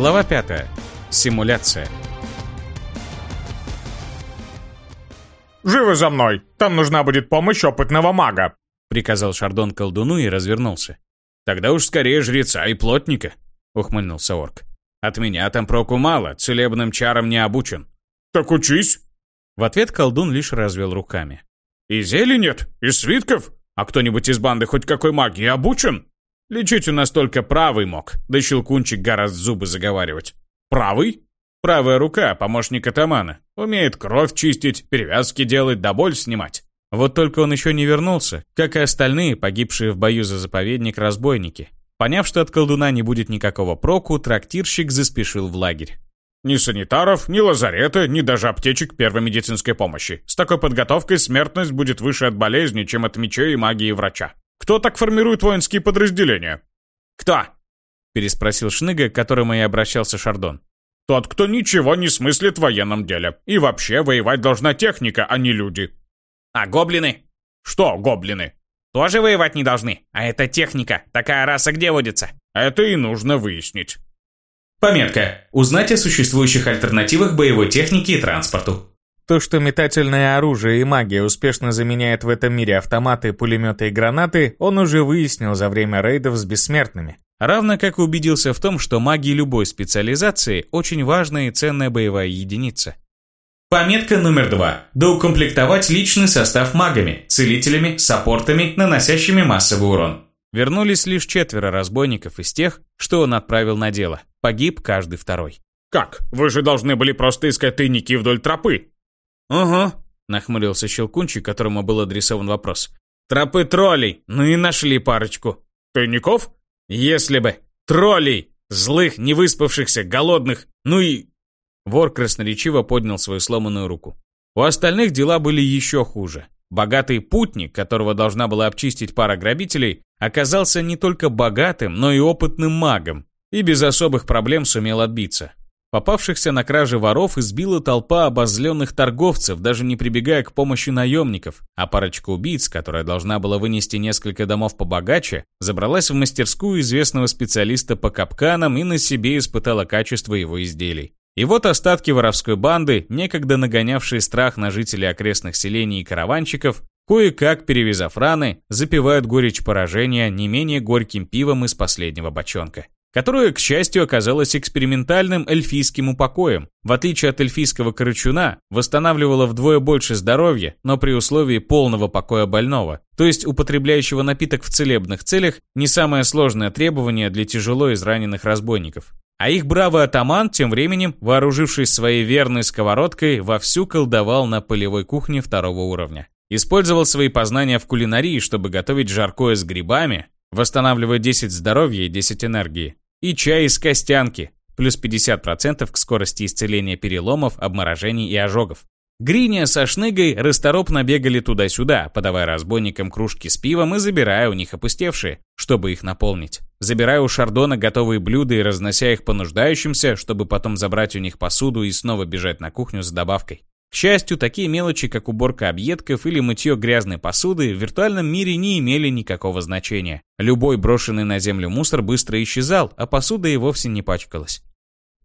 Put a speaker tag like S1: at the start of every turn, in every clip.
S1: Глава 5. Симуляция.
S2: «Живо за мной! Там нужна будет помощь опытного мага!»
S1: Приказал Шардон колдуну и развернулся. «Тогда уж скорее жреца и плотника!» Ухмыльнулся орк. «От меня там проку мало, целебным чарам не обучен».
S2: «Так учись!»
S1: В ответ колдун лишь развел руками.
S2: «И зелий нет? И свитков? А кто-нибудь из банды хоть какой магии обучен?»
S1: Лечить у нас только правый мог, да щелкунчик гораздо зубы заговаривать.
S2: Правый?
S1: Правая рука, помощник атамана. Умеет кровь чистить, перевязки делать, да боль снимать. Вот только он еще не вернулся, как и остальные, погибшие в бою за заповедник разбойники. Поняв, что от колдуна не будет никакого проку, трактирщик заспешил в лагерь.
S2: Ни санитаров, ни лазарета, ни даже аптечек первой медицинской помощи. С такой подготовкой смертность будет выше от болезни, чем от мечей и магии врача. Кто так формирует воинские подразделения?
S1: Кто? Переспросил Шныга, к которому и обращался Шардон.
S2: Тот, кто ничего не смыслит в военном деле. И вообще воевать должна техника, а не люди.
S1: А гоблины?
S2: Что гоблины?
S1: Тоже воевать не должны. А это техника. Такая раса где водится?
S2: Это и нужно выяснить.
S1: Пометка. Узнать о существующих альтернативах боевой технике и транспорту.
S3: То, что метательное оружие и магия успешно заменяет в этом мире автоматы, пулеметы и гранаты, он уже выяснил за время рейдов с бессмертными.
S1: Равно как и убедился в том, что маги любой специализации – очень важная и ценная боевая единица. Пометка номер два. Доукомплектовать личный состав магами, целителями, саппортами, наносящими массовый урон. Вернулись лишь четверо разбойников из тех, что он отправил на дело. Погиб каждый второй.
S2: «Как? Вы же должны были просто искать тайники вдоль тропы!»
S1: «Угу», — нахмурился Щелкунчик, которому был адресован вопрос. «Тропы троллей, ну и нашли парочку».
S2: «Тайников?»
S1: «Если бы. Троллей! Злых, невыспавшихся, голодных, ну и...» Вор красноречиво поднял свою сломанную руку. У остальных дела были еще хуже. Богатый путник, которого должна была обчистить пара грабителей, оказался не только богатым, но и опытным магом, и без особых проблем сумел отбиться. Попавшихся на краже воров избила толпа обозленных торговцев, даже не прибегая к помощи наемников, а парочка убийц, которая должна была вынести несколько домов побогаче, забралась в мастерскую известного специалиста по капканам и на себе испытала качество его изделий. И вот остатки воровской банды, некогда нагонявшие страх на жителей окрестных селений и караванчиков, кое-как перевязав раны, запивают горечь поражения не менее горьким пивом из последнего бочонка которое, к счастью, оказалось экспериментальным эльфийским упокоем. В отличие от эльфийского корычуна, восстанавливало вдвое больше здоровья, но при условии полного покоя больного. То есть употребляющего напиток в целебных целях не самое сложное требование для тяжело израненных разбойников. А их бравый атаман, тем временем, вооружившись своей верной сковородкой, вовсю колдовал на полевой кухне второго уровня. Использовал свои познания в кулинарии, чтобы готовить жаркое с грибами, восстанавливая 10 здоровья и 10 энергии. И чай из костянки, плюс 50% к скорости исцеления переломов, обморожений и ожогов. Гриня со Шныгой расторопно бегали туда-сюда, подавая разбойникам кружки с пивом и забирая у них опустевшие, чтобы их наполнить. Забирая у Шардона готовые блюда и разнося их по нуждающимся, чтобы потом забрать у них посуду и снова бежать на кухню с добавкой. К счастью, такие мелочи, как уборка объедков или мытье грязной посуды, в виртуальном мире не имели никакого значения. Любой брошенный на землю мусор быстро исчезал, а посуда и вовсе не пачкалась.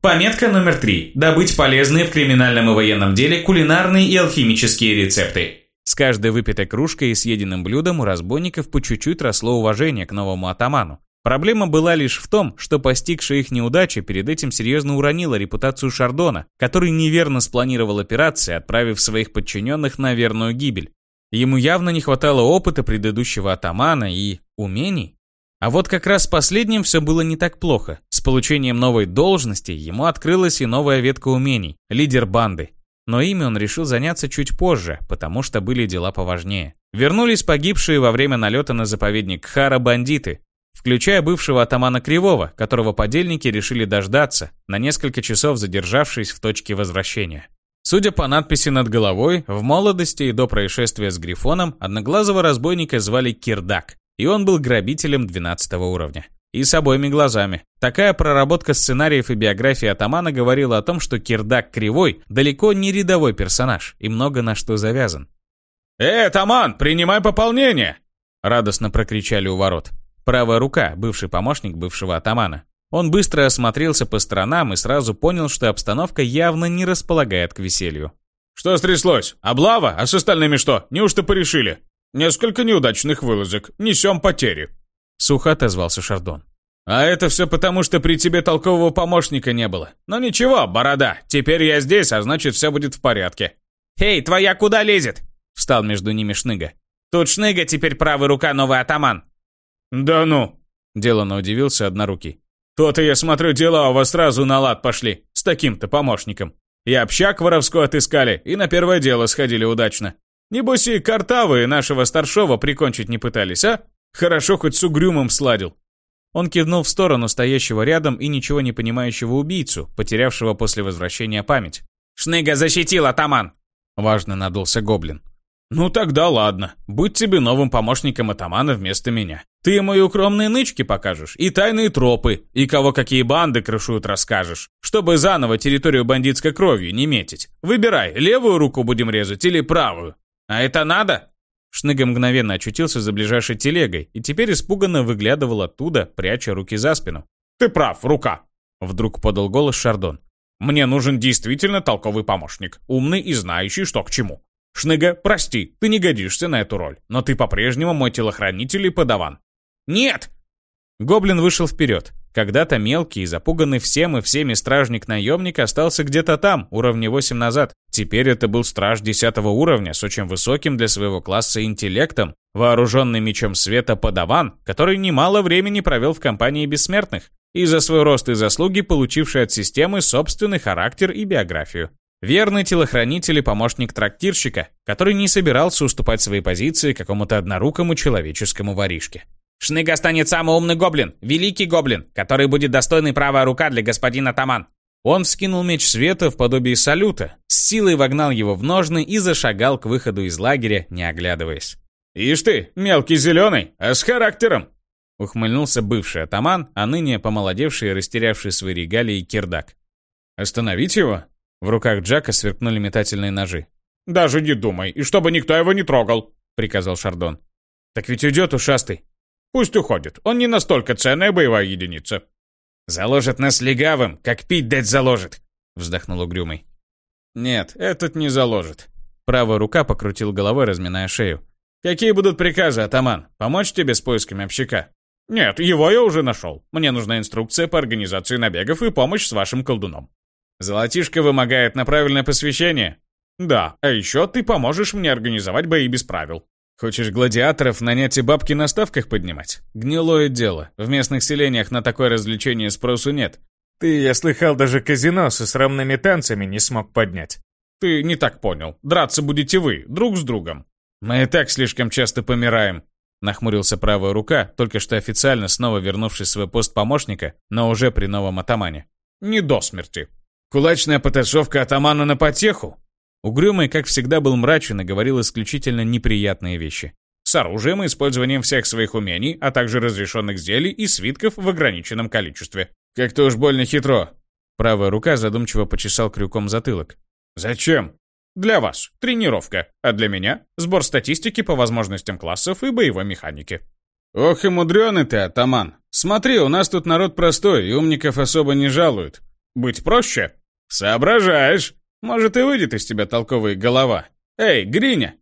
S1: Пометка номер три. Добыть полезные в криминальном и военном деле кулинарные и алхимические рецепты. С каждой выпитой кружкой и съеденным блюдом у разбойников по чуть-чуть росло уважение к новому атаману. Проблема была лишь в том, что постигшая их неудача перед этим серьезно уронила репутацию Шардона, который неверно спланировал операции, отправив своих подчиненных на верную гибель. Ему явно не хватало опыта предыдущего атамана и умений. А вот как раз с последним все было не так плохо. С получением новой должности ему открылась и новая ветка умений – лидер банды. Но ими он решил заняться чуть позже, потому что были дела поважнее. Вернулись погибшие во время налета на заповедник Хара бандиты, включая бывшего атамана Кривого, которого подельники решили дождаться, на несколько часов задержавшись в точке возвращения. Судя по надписи над головой, в молодости и до происшествия с Грифоном одноглазого разбойника звали Кирдак, и он был грабителем 12 уровня. И с обоими глазами. Такая проработка сценариев и биографии атамана говорила о том, что Кирдак Кривой далеко не рядовой персонаж и много на что завязан.
S2: «Эй, атаман, принимай пополнение!»
S1: Радостно прокричали у ворот. Правая рука, бывший помощник бывшего атамана. Он быстро осмотрелся по сторонам и сразу понял, что обстановка явно не располагает к веселью.
S2: «Что стряслось? Облава? А с остальными что? Неужто порешили? Несколько неудачных вылазок. Несем потери».
S1: Сухо отозвался Шардон.
S2: «А это все потому, что при тебе толкового помощника не было. Но ничего, борода, теперь я здесь, а значит все будет в порядке».
S1: «Эй, твоя куда лезет?» Встал между ними Шныга. «Тут Шныга теперь правая рука новый атаман».
S2: «Да ну!» Делано удивился однорукий. То-то я смотрю, дела у вас сразу на лад пошли, с таким-то помощником. И общак воровской отыскали, и на первое дело сходили удачно. Небось и картавые нашего старшова прикончить не пытались, а? Хорошо, хоть с угрюмом сладил.
S1: Он кивнул в сторону стоящего рядом и ничего не понимающего убийцу, потерявшего после возвращения память. «Шныга защитил, атаман!» Важно надулся гоблин.
S2: «Ну тогда ладно. Будь тебе новым помощником атамана вместо меня. Ты ему и укромные нычки покажешь, и тайные тропы, и кого какие банды крышуют расскажешь, чтобы заново территорию бандитской кровью не метить. Выбирай, левую руку будем резать или правую. А это надо?»
S1: Шныга мгновенно очутился за ближайшей телегой и теперь испуганно выглядывал оттуда, пряча руки за спину.
S2: «Ты прав, рука!» Вдруг подал голос Шардон. «Мне нужен действительно толковый помощник, умный и знающий, что к чему. Шныга, прости, ты не годишься на эту роль, но ты по-прежнему мой телохранитель и подаван».
S1: «Нет!» Гоблин вышел вперед. Когда-то мелкий и запуганный всем и всеми стражник-наемник остался где-то там, уровня 8 назад. Теперь это был страж 10 уровня с очень высоким для своего класса интеллектом, вооруженный мечом света подаван, который немало времени провел в компании бессмертных, и за свой рост и заслуги получивший от системы собственный характер и биографию. Верный телохранитель и помощник трактирщика, который не собирался уступать свои позиции какому-то однорукому человеческому воришке. «Шныга станет самый умный гоблин, великий гоблин, который будет достойной правая рука для господина Таман». Он вскинул меч света в подобии салюта, с силой вогнал его в ножны и зашагал к выходу из лагеря, не оглядываясь.
S2: «Ишь ты, мелкий зеленый, а с характером!»
S1: Ухмыльнулся бывший атаман, а ныне помолодевший и растерявший свои регалии кирдак.
S2: «Остановить его?»
S1: В руках Джака сверкнули метательные ножи.
S2: «Даже не думай, и чтобы никто его не трогал», — приказал Шардон.
S1: «Так ведь уйдет ушастый».
S2: «Пусть уходит, он не настолько ценная боевая единица».
S1: «Заложит нас легавым, как пить дать заложит», — вздохнул угрюмый.
S2: «Нет, этот не заложит».
S1: Правая рука покрутил головой, разминая шею.
S2: «Какие будут приказы, атаман? Помочь тебе с поисками общака?» «Нет, его я уже нашел. Мне нужна инструкция по организации набегов и помощь с вашим колдуном».
S1: Золотишко вымогает на правильное посвящение?
S2: Да, а еще ты поможешь мне организовать бои без правил.
S1: Хочешь гладиаторов нанять и бабки на ставках поднимать? Гнилое дело. В местных селениях на такое развлечение спросу нет.
S3: Ты, я слыхал, даже казино со срамными танцами не смог поднять.
S2: Ты не так понял. Драться будете вы, друг с другом.
S1: Мы и так слишком часто помираем. Нахмурился правая рука, только что официально снова вернувшись в свой пост помощника, но уже при новом атамане.
S2: Не до смерти.
S1: Кулачная потасовка атамана на потеху? Угрюмый, как всегда, был мрачен и говорил исключительно неприятные вещи.
S2: С оружием и использованием всех своих умений, а также разрешенных зелий и свитков в ограниченном количестве.
S1: Как-то уж больно хитро. Правая рука задумчиво почесал крюком затылок.
S2: Зачем? Для вас тренировка, а для меня сбор статистики по возможностям классов и боевой механики.
S1: Ох и мудрёный ты, атаман. Смотри, у нас тут народ простой, и умников особо не жалуют.
S2: Быть проще? «Соображаешь. Может, и выйдет из тебя толковая голова. Эй, Гриня,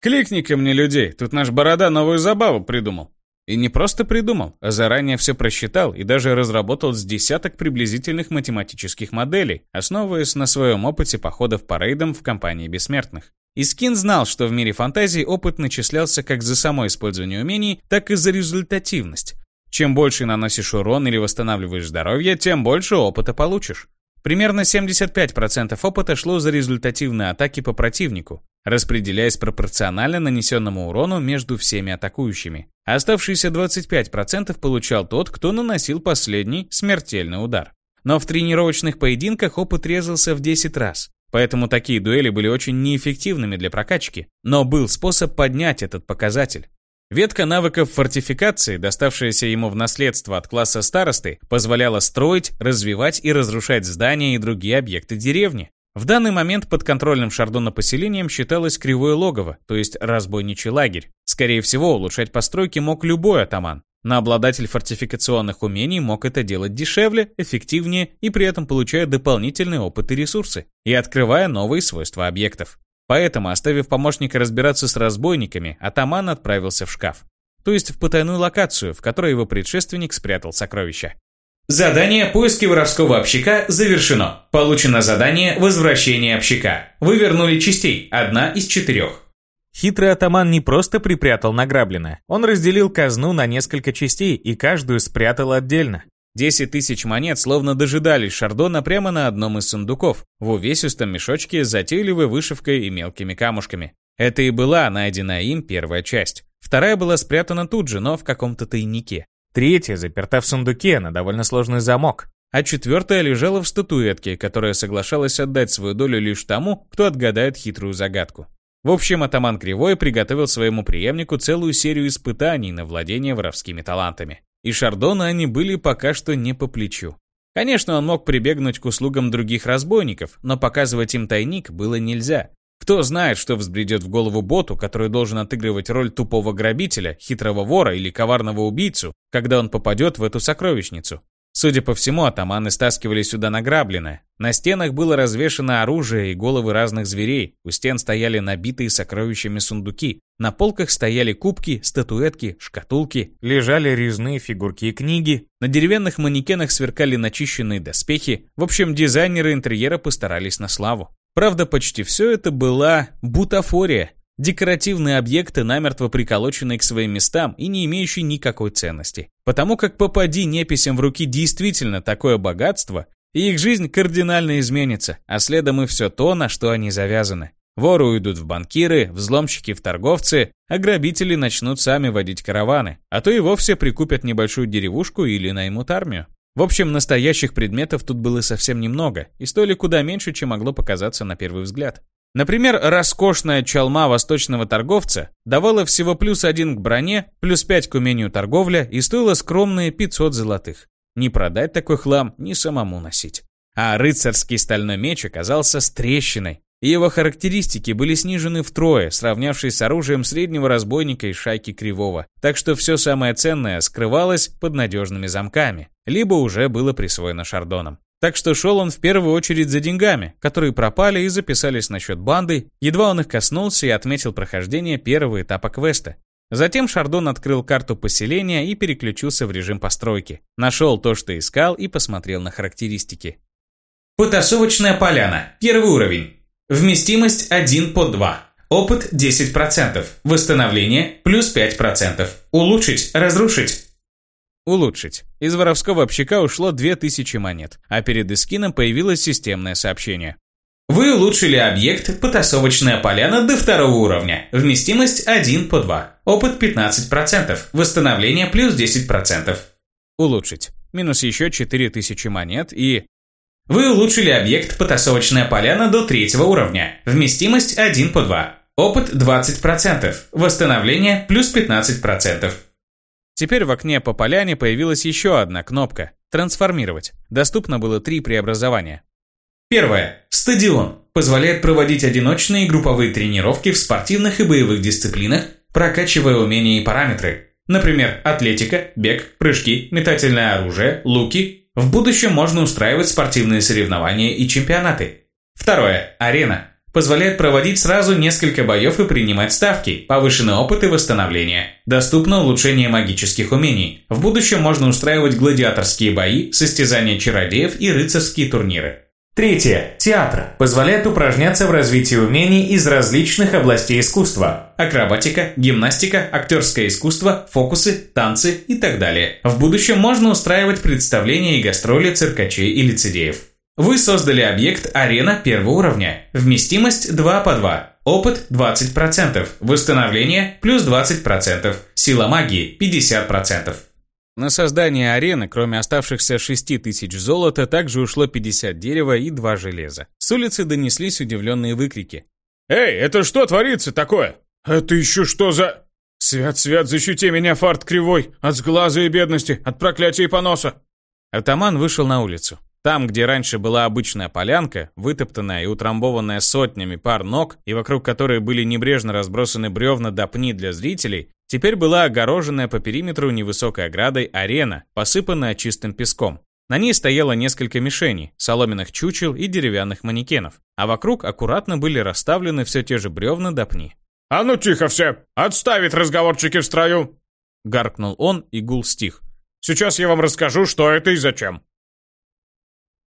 S2: кликни ко мне людей, тут наш Борода новую забаву придумал».
S1: И не просто придумал, а заранее все просчитал и даже разработал с десяток приблизительных математических моделей, основываясь на своем опыте походов по рейдам в компании бессмертных. Искин знал, что в мире фантазии опыт начислялся как за само использование умений, так и за результативность. Чем больше наносишь урон или восстанавливаешь здоровье, тем больше опыта получишь. Примерно 75% опыта шло за результативные атаки по противнику, распределяясь пропорционально нанесенному урону между всеми атакующими. Оставшиеся 25% получал тот, кто наносил последний смертельный удар. Но в тренировочных поединках опыт резался в 10 раз. Поэтому такие дуэли были очень неэффективными для прокачки. Но был способ поднять этот показатель. Ветка навыков фортификации, доставшаяся ему в наследство от класса старосты, позволяла строить, развивать и разрушать здания и другие объекты деревни. В данный момент под контрольным Шардона поселением считалось кривое логово, то есть разбойничий лагерь. Скорее всего, улучшать постройки мог любой атаман. Но обладатель фортификационных умений мог это делать дешевле, эффективнее и при этом получая дополнительный опыт и ресурсы, и открывая новые свойства объектов. Поэтому, оставив помощника разбираться с разбойниками, атаман отправился в шкаф. То есть в потайную локацию, в которой его предшественник спрятал сокровища.
S4: Задание «Поиски воровского общака» завершено. Получено задание «Возвращение общака». Вы вернули частей, одна из четырех.
S3: Хитрый атаман не просто припрятал награбленное, он разделил казну на несколько частей и каждую спрятал отдельно.
S1: Десять тысяч монет словно дожидались Шардона прямо на одном из сундуков, в увесистом мешочке с затейливой вышивкой и мелкими камушками. Это и была найденная им первая часть. Вторая была спрятана тут же, но в каком-то тайнике.
S3: Третья заперта в сундуке на довольно сложный замок.
S1: А четвертая лежала в статуэтке, которая соглашалась отдать свою долю лишь тому, кто отгадает хитрую загадку. В общем, атаман Кривой приготовил своему преемнику целую серию испытаний на владение воровскими талантами. И Шардону они были пока что не по плечу. Конечно, он мог прибегнуть к услугам других разбойников, но показывать им тайник было нельзя. Кто знает, что взбредет в голову боту, который должен отыгрывать роль тупого грабителя, хитрого вора или коварного убийцу, когда он попадет в эту сокровищницу. Судя по всему, атаманы стаскивали сюда награбленное. На стенах было развешано оружие и головы разных зверей, у стен стояли набитые сокровищами сундуки, на полках стояли кубки, статуэтки, шкатулки,
S3: лежали резные фигурки и книги,
S1: на деревянных манекенах сверкали начищенные доспехи, в общем, дизайнеры интерьера постарались на славу. Правда, почти все это была бутафория, декоративные объекты, намертво приколоченные к своим местам и не имеющие никакой ценности. Потому как попади неписям в руки действительно такое богатство, и их жизнь кардинально изменится, а следом и все то, на что они завязаны. Воры уйдут в банкиры, взломщики в торговцы, а грабители начнут сами водить караваны, а то и вовсе прикупят небольшую деревушку или наймут армию. В общем, настоящих предметов тут было совсем немного, и стоили куда меньше, чем могло показаться на первый взгляд. Например, роскошная чалма восточного торговца давала всего плюс один к броне, плюс пять к умению торговля и стоила скромные 500 золотых. Не продать такой хлам, ни самому носить. А рыцарский стальной меч оказался с трещиной, и его характеристики были снижены втрое, сравнявшись с оружием среднего разбойника из шайки Кривого. Так что все самое ценное скрывалось под надежными замками, либо уже было присвоено Шардоном. Так что шел он в первую очередь за деньгами, которые пропали и записались на счет банды, едва он их коснулся и отметил прохождение первого этапа квеста. Затем Шардон открыл карту поселения и переключился в режим постройки. Нашел то, что искал и посмотрел на характеристики.
S4: Потасовочная поляна. Первый уровень. Вместимость 1 по 2. Опыт 10%. Восстановление плюс 5%. Улучшить, разрушить.
S1: Улучшить. Из воровского общака ушло 2000 монет, а перед эскином появилось системное сообщение.
S4: Вы улучшили объект «Потасовочная поляна» до второго уровня. Вместимость 1 по 2. Опыт 15%. Восстановление плюс 10%.
S1: Улучшить. Минус еще 4000 монет и...
S4: Вы улучшили объект «Потасовочная поляна» до третьего уровня. Вместимость 1 по 2. Опыт 20%. Восстановление плюс 15%.
S1: Теперь в окне по поляне появилась еще одна кнопка «Трансформировать». Доступно было три преобразования.
S4: Первое. Стадион. Позволяет проводить одиночные и групповые тренировки в спортивных и боевых дисциплинах, прокачивая умения и параметры. Например, атлетика, бег, прыжки, метательное оружие, луки, в будущем можно устраивать спортивные соревнования и чемпионаты. Второе. Арена. Позволяет проводить сразу несколько боев и принимать ставки, повышенный опыт и восстановление. Доступно улучшение магических умений. В будущем можно устраивать гладиаторские бои, состязания чародеев и рыцарские турниры. Третье. Театр. Позволяет упражняться в развитии умений из различных областей искусства. Акробатика, гимнастика, актерское искусство, фокусы, танцы и так далее. В будущем можно устраивать представления и гастроли циркачей и лицедеев. Вы создали объект «Арена» первого уровня. Вместимость 2 по 2. Опыт 20%. Восстановление плюс 20%. Сила магии 50%.
S1: На создание арены, кроме оставшихся 6 тысяч золота, также ушло 50 дерева и 2 железа. С улицы донеслись удивленные выкрики.
S2: «Эй, это что творится такое? Это еще что за...» «Свят-свят, защити меня, фарт кривой, от сглаза и бедности, от проклятия и поноса!»
S1: Атаман вышел на улицу. Там, где раньше была обычная полянка, вытоптанная и утрамбованная сотнями пар ног, и вокруг которой были небрежно разбросаны бревна до пни для зрителей, Теперь была огороженная по периметру невысокой оградой арена, посыпанная чистым песком. На ней стояло несколько мишеней, соломенных чучел и деревянных манекенов, а вокруг аккуратно были расставлены все те же бревна до пни.
S2: «А ну тихо все! Отставить разговорчики в строю!»
S1: Гаркнул он, и гул стих.
S2: «Сейчас я вам расскажу, что это и зачем!»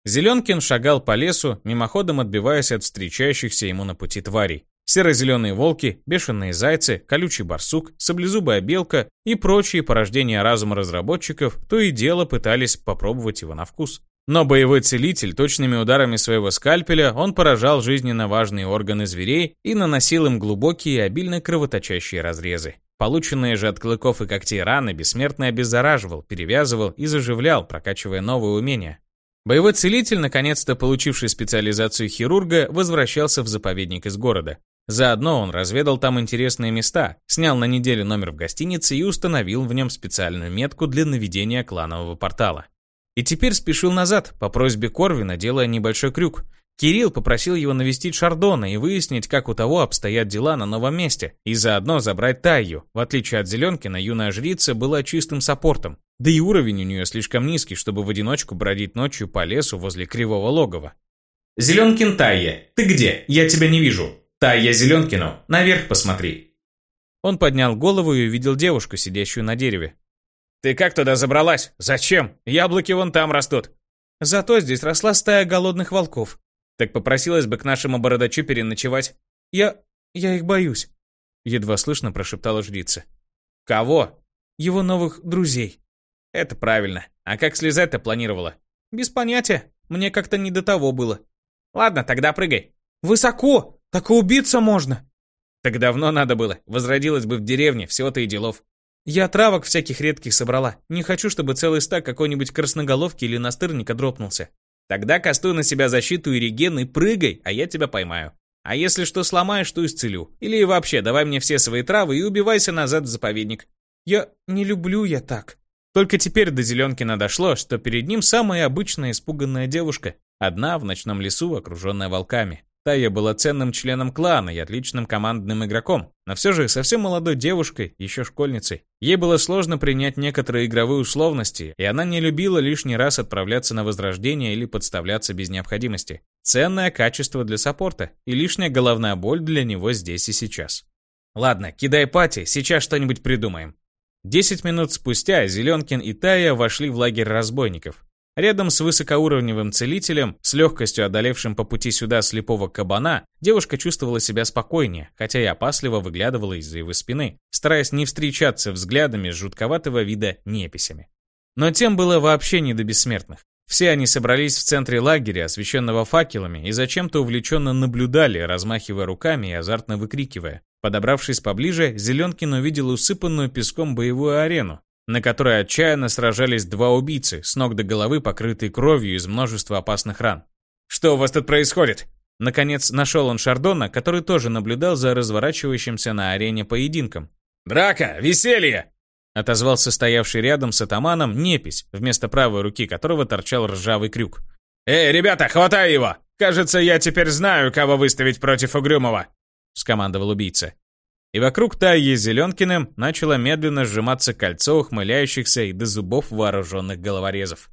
S1: Зеленкин шагал по лесу, мимоходом отбиваясь от встречающихся ему на пути тварей. Серо-зеленые волки, бешеные зайцы, колючий барсук, саблезубая белка и прочие порождения разума разработчиков то и дело пытались попробовать его на вкус. Но боевой целитель точными ударами своего скальпеля он поражал жизненно важные органы зверей и наносил им глубокие и обильно кровоточащие разрезы. Полученные же от клыков и когтей раны бессмертный обеззараживал, перевязывал и заживлял, прокачивая новые умения. Боевой целитель, наконец-то получивший специализацию хирурга, возвращался в заповедник из города. Заодно он разведал там интересные места, снял на неделю номер в гостинице и установил в нем специальную метку для наведения кланового портала. И теперь спешил назад, по просьбе Корвина, делая небольшой крюк. Кирилл попросил его навестить Шардона и выяснить, как у того обстоят дела на новом месте, и заодно забрать Тайю. В отличие от Зеленкина, юная жрица была чистым саппортом. Да и уровень у нее слишком низкий, чтобы в одиночку бродить ночью по лесу возле кривого логова.
S4: «Зеленкин Тайя, ты где? Я тебя не вижу. Тайя Зеленкину, наверх посмотри».
S1: Он поднял голову и увидел девушку, сидящую на дереве.
S2: «Ты как туда забралась? Зачем? Яблоки вон там растут».
S1: «Зато здесь росла стая голодных волков».
S2: «Так попросилась бы к нашему бородачу переночевать».
S1: «Я... я их боюсь», — едва слышно прошептала жрица.
S2: «Кого?»
S1: «Его новых друзей».
S2: Это правильно. А как слезать-то планировала?
S1: Без понятия. Мне как-то не до того было.
S2: Ладно, тогда прыгай.
S1: Высоко! Так и убиться можно.
S2: Так давно надо было. Возродилась бы в деревне, всего-то и делов.
S1: Я травок всяких редких собрала. Не хочу, чтобы целый стак какой-нибудь красноголовки или настырника дропнулся.
S2: Тогда кастуй на себя защиту и реген и прыгай, а я тебя поймаю. А если что сломаешь, то исцелю. Или вообще, давай мне все свои травы и убивайся назад в заповедник.
S1: Я не люблю я так. Только теперь до Зеленкина дошло, что перед ним самая обычная испуганная девушка, одна в ночном лесу, окруженная волками. Тая была ценным членом клана и отличным командным игроком, но все же совсем молодой девушкой, еще школьницей. Ей было сложно принять некоторые игровые условности, и она не любила лишний раз отправляться на возрождение или подставляться без необходимости. Ценное качество для саппорта и лишняя головная боль для него здесь и сейчас. Ладно, кидай пати, сейчас что-нибудь придумаем. Десять минут спустя Зеленкин и Тая вошли в лагерь разбойников. Рядом с высокоуровневым целителем, с легкостью одолевшим по пути сюда слепого кабана, девушка чувствовала себя спокойнее, хотя и опасливо выглядывала из-за его спины, стараясь не встречаться взглядами с жутковатого вида неписями. Но тем было вообще не до бессмертных. Все они собрались в центре лагеря, освещенного факелами, и зачем-то увлеченно наблюдали, размахивая руками и азартно выкрикивая. Подобравшись поближе, Зеленкин увидел усыпанную песком боевую арену, на которой отчаянно сражались два убийцы, с ног до головы покрытые кровью из множества опасных ран.
S2: «Что у вас тут происходит?»
S1: Наконец нашел он Шардона, который тоже наблюдал за разворачивающимся на арене поединком.
S2: «Драка! Веселье!»
S1: Отозвался стоявший рядом с атаманом непись, вместо правой руки которого торчал ржавый крюк.
S2: «Эй, ребята, хватай его! Кажется, я теперь знаю, кого выставить против Угрюмова!»
S1: — скомандовал убийца. И вокруг Таи Зеленкиным начало медленно сжиматься кольцо ухмыляющихся и до зубов вооруженных головорезов.